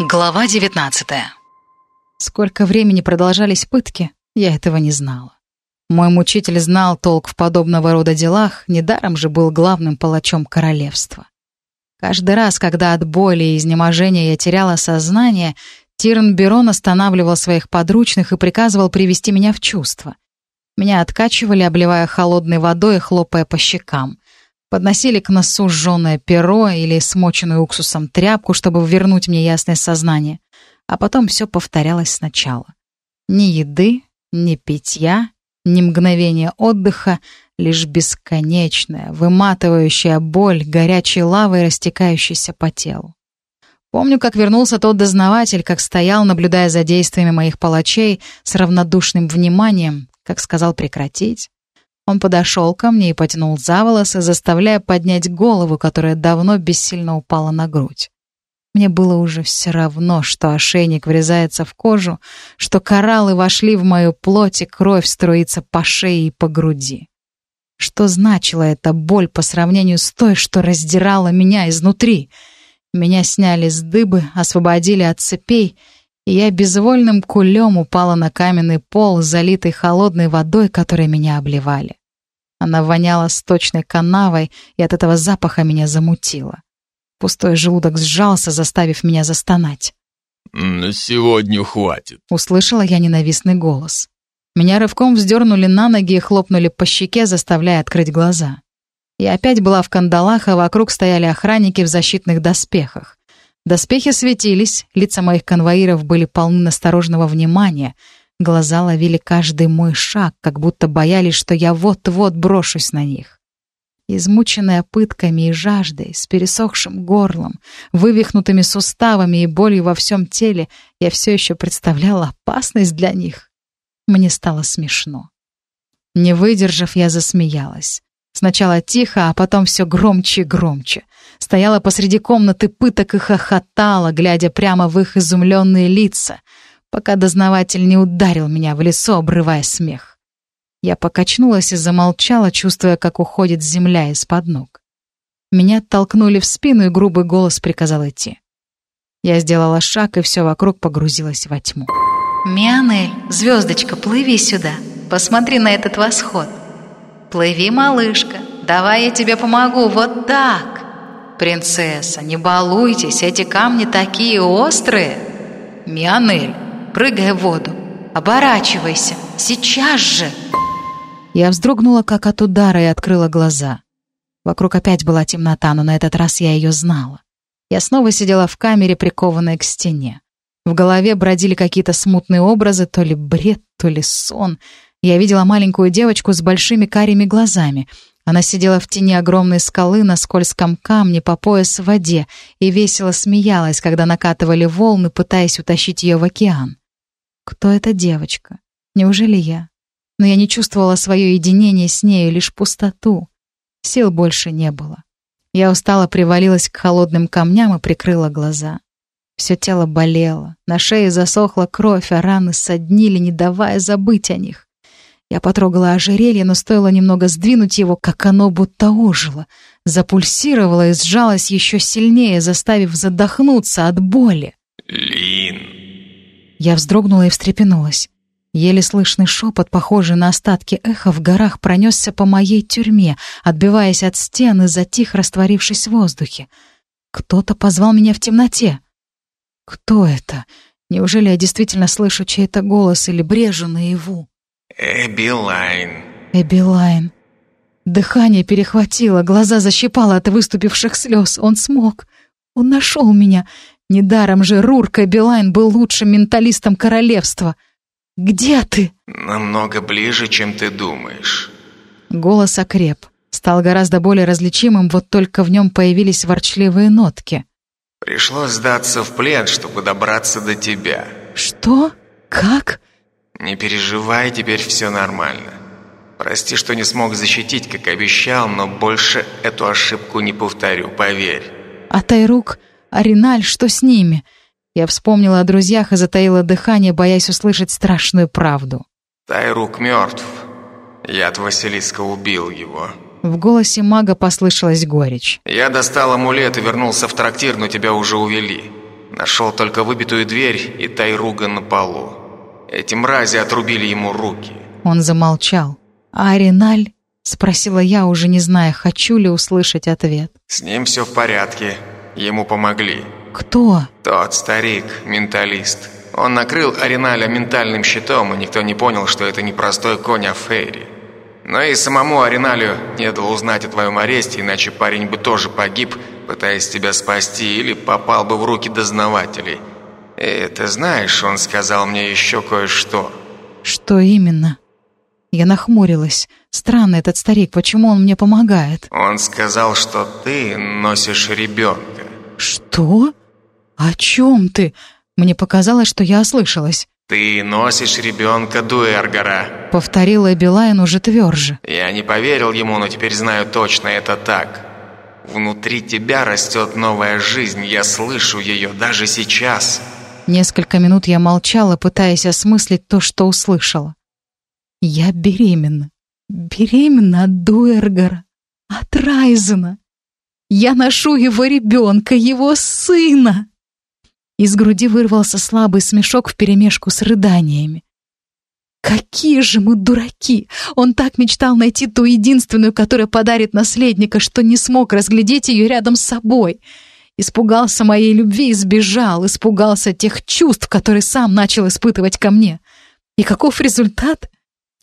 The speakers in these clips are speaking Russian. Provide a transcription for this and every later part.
Глава 19 Сколько времени продолжались пытки, я этого не знала. Мой мучитель знал толк в подобного рода делах, недаром же был главным палачом королевства. Каждый раз, когда от боли и изнеможения я теряла сознание, Тирн Берон останавливал своих подручных и приказывал привести меня в чувство. Меня откачивали, обливая холодной водой и хлопая по щекам. Подносили к носу жженое перо или смоченную уксусом тряпку, чтобы вернуть мне ясное сознание. А потом все повторялось сначала. Ни еды, ни питья, ни мгновения отдыха, лишь бесконечная, выматывающая боль, горячей лавой, растекающейся по телу. Помню, как вернулся тот дознаватель, как стоял, наблюдая за действиями моих палачей с равнодушным вниманием, как сказал прекратить, он подошел ко мне и потянул за волосы, заставляя поднять голову, которая давно бессильно упала на грудь. Мне было уже все равно, что ошейник врезается в кожу, что кораллы вошли в мою плоть, и кровь струится по шее и по груди. Что значила эта боль по сравнению с той, что раздирала меня изнутри? Меня сняли с дыбы, освободили от цепей — и я безвольным кулем упала на каменный пол, залитый холодной водой, которой меня обливали. Она воняла сточной канавой, и от этого запаха меня замутило. Пустой желудок сжался, заставив меня застонать. «На сегодня хватит», — услышала я ненавистный голос. Меня рывком вздернули на ноги и хлопнули по щеке, заставляя открыть глаза. Я опять была в кандалах, а вокруг стояли охранники в защитных доспехах. Доспехи светились, лица моих конвоиров были полны настороженного внимания. Глаза ловили каждый мой шаг, как будто боялись, что я вот-вот брошусь на них. Измученная пытками и жаждой, с пересохшим горлом, вывихнутыми суставами и болью во всем теле, я все еще представляла опасность для них. Мне стало смешно. Не выдержав, я засмеялась. Сначала тихо, а потом все громче и громче. Стояла посреди комнаты пыток и хохотала, глядя прямо в их изумленные лица, пока дознаватель не ударил меня в лицо, обрывая смех. Я покачнулась и замолчала, чувствуя, как уходит земля из-под ног. Меня толкнули в спину, и грубый голос приказал идти. Я сделала шаг, и все вокруг погрузилось во тьму. «Мианель, звездочка, плыви сюда. Посмотри на этот восход. Плыви, малышка. Давай я тебе помогу. Вот так!» «Принцесса, не балуйтесь, эти камни такие острые!» «Мианель, прыгай в воду, оборачивайся, сейчас же!» Я вздрогнула, как от удара, и открыла глаза. Вокруг опять была темнота, но на этот раз я ее знала. Я снова сидела в камере, прикованная к стене. В голове бродили какие-то смутные образы, то ли бред, то ли сон. Я видела маленькую девочку с большими карими глазами. Она сидела в тени огромной скалы на скользком камне по пояс в воде и весело смеялась, когда накатывали волны, пытаясь утащить ее в океан. Кто эта девочка? Неужели я? Но я не чувствовала свое единение с нею, лишь пустоту. Сил больше не было. Я устало привалилась к холодным камням и прикрыла глаза. Все тело болело, на шее засохла кровь, а раны соднили, не давая забыть о них. Я потрогала ожерелье, но стоило немного сдвинуть его, как оно будто ожило. Запульсировало и сжалось еще сильнее, заставив задохнуться от боли. «Лин!» Я вздрогнула и встрепенулась. Еле слышный шепот, похожий на остатки эха, в горах пронесся по моей тюрьме, отбиваясь от стены, затих, растворившись в воздухе. Кто-то позвал меня в темноте. Кто это? Неужели я действительно слышу чей-то голос или брежу наяву? Эбилайн. Эбилайн. Дыхание перехватило, глаза защипало от выступивших слез. Он смог. Он нашел меня. Недаром же Рурк Эбилайн был лучшим менталистом королевства. «Где ты?» «Намного ближе, чем ты думаешь». Голос окреп. Стал гораздо более различимым, вот только в нем появились ворчливые нотки. «Пришлось сдаться в плен, чтобы добраться до тебя». «Что? Как?» «Не переживай, теперь все нормально. Прости, что не смог защитить, как обещал, но больше эту ошибку не повторю, поверь». «А Тайрук? А Риналь? Что с ними?» Я вспомнила о друзьях и затаила дыхание, боясь услышать страшную правду. «Тайрук мертв. Яд Василиска убил его». В голосе мага послышалась горечь. «Я достал амулет и вернулся в трактир, но тебя уже увели. Нашел только выбитую дверь и Тайруга на полу. Эти мрази отрубили ему руки. Он замолчал. «А Ариналь?» — спросила я, уже не зная, хочу ли услышать ответ. «С ним все в порядке. Ему помогли». «Кто?» «Тот старик, менталист. Он накрыл Ариналя ментальным щитом, и никто не понял, что это не простой конь, а Фейри. Но и самому Ариналю не дало узнать о твоем аресте, иначе парень бы тоже погиб, пытаясь тебя спасти, или попал бы в руки дознавателей. И ты знаешь, он сказал мне еще кое-что. Что именно? Я нахмурилась. Странно этот старик, почему он мне помогает? Он сказал, что ты носишь ребенка. Что? О чем ты? Мне показалось, что я ослышалась. «Ты носишь ребенка Дуэргора», — повторила Билайн уже тверже. «Я не поверил ему, но теперь знаю точно, это так. Внутри тебя растет новая жизнь, я слышу ее даже сейчас». Несколько минут я молчала, пытаясь осмыслить то, что услышала. «Я беременна. Беременна от Дуэргора, от Райзена. Я ношу его ребенка, его сына!» Из груди вырвался слабый смешок вперемешку с рыданиями. Какие же мы дураки! Он так мечтал найти ту единственную, которая подарит наследника, что не смог разглядеть ее рядом с собой. Испугался моей любви и сбежал, испугался тех чувств, которые сам начал испытывать ко мне. И каков результат?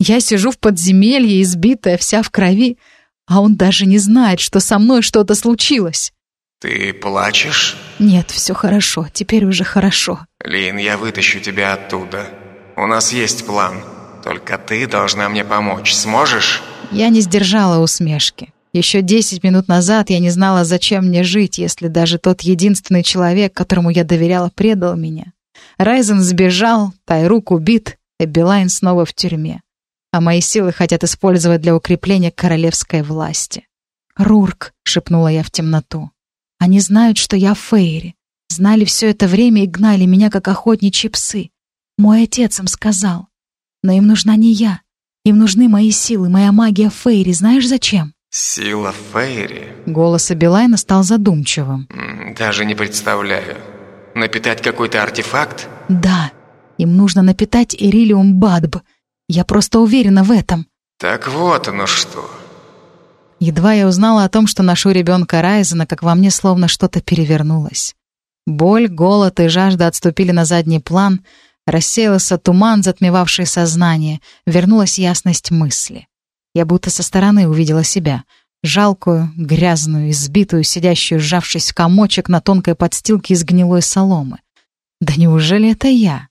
Я сижу в подземелье, избитая, вся в крови, а он даже не знает, что со мной что-то случилось. «Ты плачешь?» «Нет, все хорошо. Теперь уже хорошо». «Лин, я вытащу тебя оттуда. У нас есть план. Только ты должна мне помочь. Сможешь?» Я не сдержала усмешки. Еще десять минут назад я не знала, зачем мне жить, если даже тот единственный человек, которому я доверяла, предал меня. Райзен сбежал, Тайрук убит, Эбилайн снова в тюрьме. А мои силы хотят использовать для укрепления королевской власти. «Рурк», — шепнула я в темноту, они знают, что я Фейри. Знали все это время и гнали меня, как охотничьи псы. Мой отец им сказал. Но им нужна не я. Им нужны мои силы, моя магия Фейри. Знаешь, зачем? Сила Фейри? Голос Абилайна стал задумчивым. Даже не представляю. Напитать какой-то артефакт? Да. Им нужно напитать Эрилиум Бадб. Я просто уверена в этом. Так вот оно что. Едва я узнала о том, что ношу ребенка Райзена, как во мне словно что-то перевернулось. Боль, голод и жажда отступили на задний план, рассеялся туман, затмевавший сознание, вернулась ясность мысли. Я будто со стороны увидела себя, жалкую, грязную, избитую, сидящую, сжавшись в комочек на тонкой подстилке из гнилой соломы. Да неужели это я?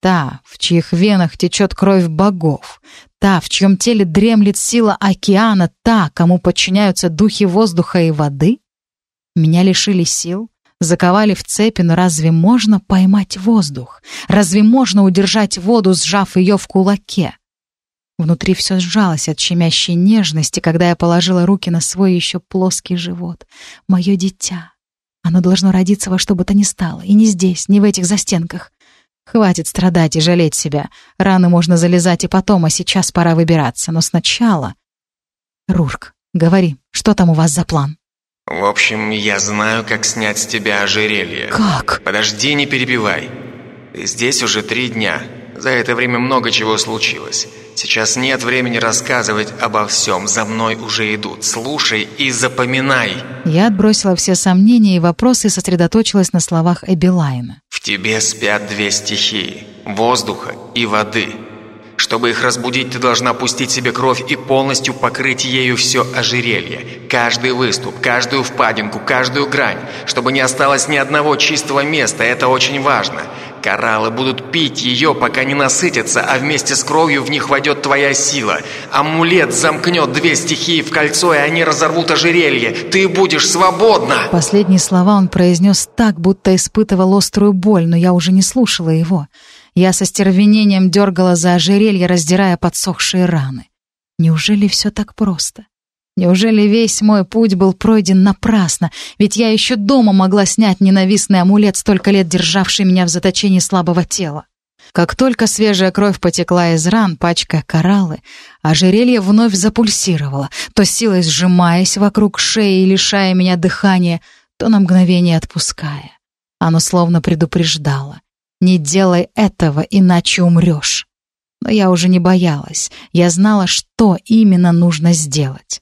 Та, в чьих венах течет кровь богов. Та, в чьем теле дремлет сила океана. Та, кому подчиняются духи воздуха и воды. Меня лишили сил, заковали в цепи, но разве можно поймать воздух? Разве можно удержать воду, сжав ее в кулаке? Внутри все сжалось от щемящей нежности, когда я положила руки на свой еще плоский живот. Мое дитя. Оно должно родиться во что бы то ни стало. И не здесь, не в этих застенках. Хватит страдать и жалеть себя. Раны можно залезать и потом, а сейчас пора выбираться. Но сначала... Рурк, говори, что там у вас за план? В общем, я знаю, как снять с тебя ожерелье. Как? Подожди, не перебивай. Ты здесь уже три дня. За это время много чего случилось. Сейчас нет времени рассказывать обо всем. За мной уже идут. Слушай и запоминай. Я отбросила все сомнения и вопросы и сосредоточилась на словах Эбилайна. В тебе спят две стихии – воздуха и воды. Чтобы их разбудить, ты должна пустить себе кровь и полностью покрыть ею все ожерелье. Каждый выступ, каждую впадинку, каждую грань. Чтобы не осталось ни одного чистого места, это очень важно. Кораллы будут пить ее, пока не насытятся, а вместе с кровью в них войдет твоя сила. Амулет замкнет две стихии в кольцо, и они разорвут ожерелье. Ты будешь свободна!» Последние слова он произнес так, будто испытывал острую боль, но я уже не слушала его. Я со стервенением дергала за ожерелье, раздирая подсохшие раны. Неужели все так просто? Неужели весь мой путь был пройден напрасно? Ведь я еще дома могла снять ненавистный амулет, столько лет державший меня в заточении слабого тела. Как только свежая кровь потекла из ран, пачкая кораллы, ожерелье вновь запульсировало, то силой сжимаясь вокруг шеи и лишая меня дыхания, то на мгновение отпуская. Оно словно предупреждало. «Не делай этого, иначе умрешь». Но я уже не боялась. Я знала, что именно нужно сделать.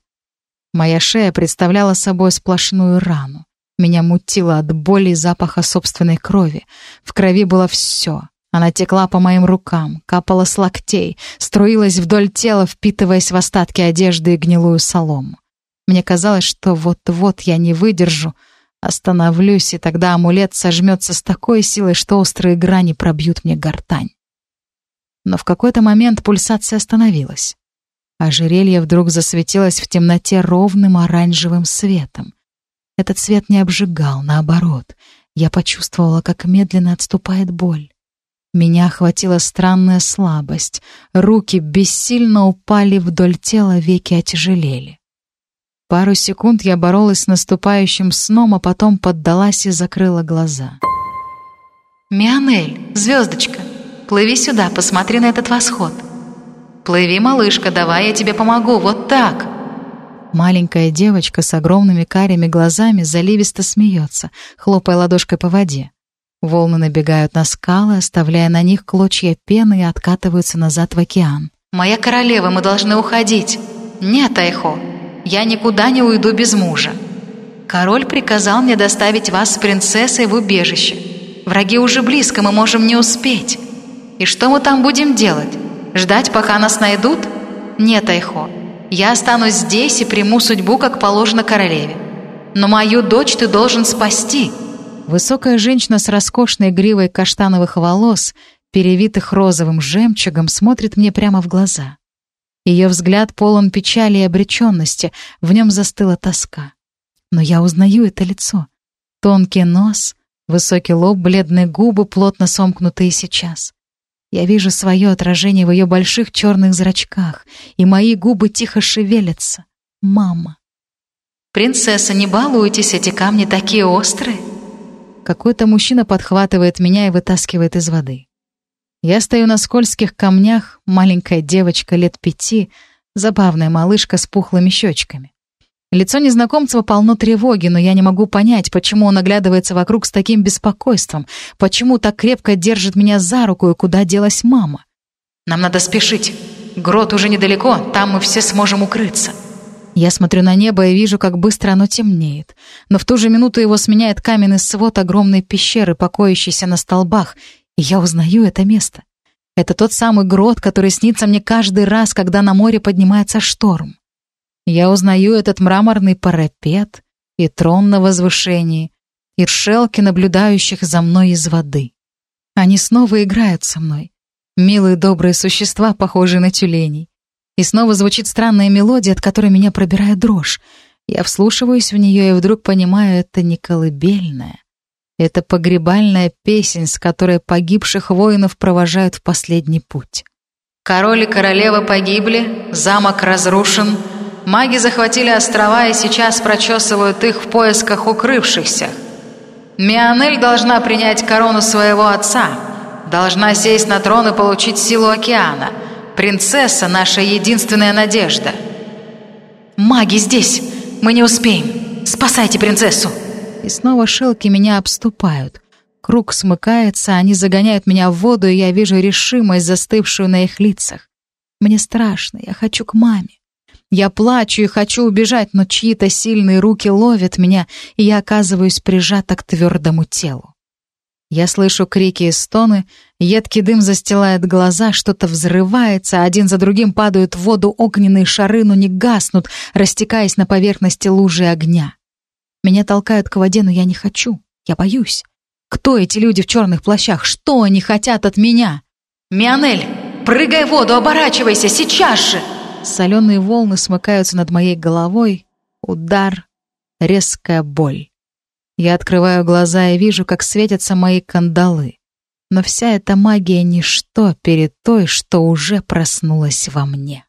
Моя шея представляла собой сплошную рану. Меня мутило от боли и запаха собственной крови. В крови было все. Она текла по моим рукам, капала с локтей, струилась вдоль тела, впитываясь в остатки одежды и гнилую солому. Мне казалось, что вот-вот я не выдержу, остановлюсь, и тогда амулет сожмется с такой силой, что острые грани пробьют мне гортань. Но в какой-то момент пульсация остановилась. Ожерелье вдруг засветилось в темноте ровным оранжевым светом. Этот свет не обжигал, наоборот. Я почувствовала, как медленно отступает боль. Меня охватила странная слабость. Руки бессильно упали вдоль тела, веки отяжелели. Пару секунд я боролась с наступающим сном, а потом поддалась и закрыла глаза. «Мионель, звездочка, плыви сюда, посмотри на этот восход. Плыви, малышка, давай я тебе помогу, вот так!» Маленькая девочка с огромными карими глазами заливисто смеется, хлопая ладошкой по воде. Волны набегают на скалы, оставляя на них клочья пены и откатываются назад в океан. «Моя королева, мы должны уходить!» «Нет, Айхо, я никуда не уйду без мужа. Король приказал мне доставить вас с принцессой в убежище. Враги уже близко, мы можем не успеть. И что мы там будем делать? Ждать, пока нас найдут? Нет, Айхо, я останусь здесь и приму судьбу, как положено королеве. Но мою дочь ты должен спасти». Высокая женщина с роскошной гривой каштановых волос, перевитых розовым жемчугом, смотрит мне прямо в глаза. Ее взгляд полон печали и обреченности, в нем застыла тоска. Но я узнаю это лицо. Тонкий нос, высокий лоб, бледные губы, плотно сомкнутые сейчас. Я вижу свое отражение в ее больших черных зрачках, и мои губы тихо шевелятся. Мама. «Принцесса, не балуйтесь, эти камни такие острые!» Какой-то мужчина подхватывает меня и вытаскивает из воды. Я стою на скользких камнях, маленькая девочка лет пяти, забавная малышка с пухлыми щечками. Лицо незнакомца полно тревоги, но я не могу понять, почему он оглядывается вокруг с таким беспокойством, почему так крепко держит меня за руку и куда делась мама. «Нам надо спешить. Грот уже недалеко, там мы все сможем укрыться». Я смотрю на небо и вижу, как быстро оно темнеет. Но в ту же минуту его сменяет каменный свод огромной пещеры, покоящейся на столбах, и я узнаю это место. Это тот самый грот, который снится мне каждый раз, когда на море поднимается шторм. Я узнаю этот мраморный парапет и трон на возвышении, и шелки, наблюдающих за мной из воды. Они снова играют со мной. Милые добрые существа, похожие на тюленей. И снова звучит странная мелодия, от которой меня пробирает дрожь. Я вслушиваюсь в нее и вдруг понимаю, это не колыбельная. Это погребальная песнь, с которой погибших воинов провожают в последний путь. Король и королева погибли, замок разрушен, маги захватили острова и сейчас прочесывают их в поисках укрывшихся. Мионель должна принять корону своего отца, должна сесть на трон и получить силу океана — Принцесса — наша единственная надежда. Маги здесь! Мы не успеем! Спасайте принцессу!» И снова шелки меня обступают. Круг смыкается, они загоняют меня в воду, и я вижу решимость, застывшую на их лицах. Мне страшно, я хочу к маме. Я плачу и хочу убежать, но чьи-то сильные руки ловят меня, и я оказываюсь прижата к твердому телу. Я слышу крики и стоны, едкий дым застилает глаза, что-то взрывается, один за другим падают в воду огненные шары, но не гаснут, растекаясь на поверхности лужи огня. Меня толкают к воде, но я не хочу, я боюсь. Кто эти люди в черных плащах? Что они хотят от меня? «Мионель, прыгай в воду, оборачивайся, сейчас же!» Соленые волны смыкаются над моей головой. Удар, резкая боль. Я открываю глаза и вижу, как светятся мои кандалы. Но вся эта магия — ничто перед той, что уже проснулась во мне.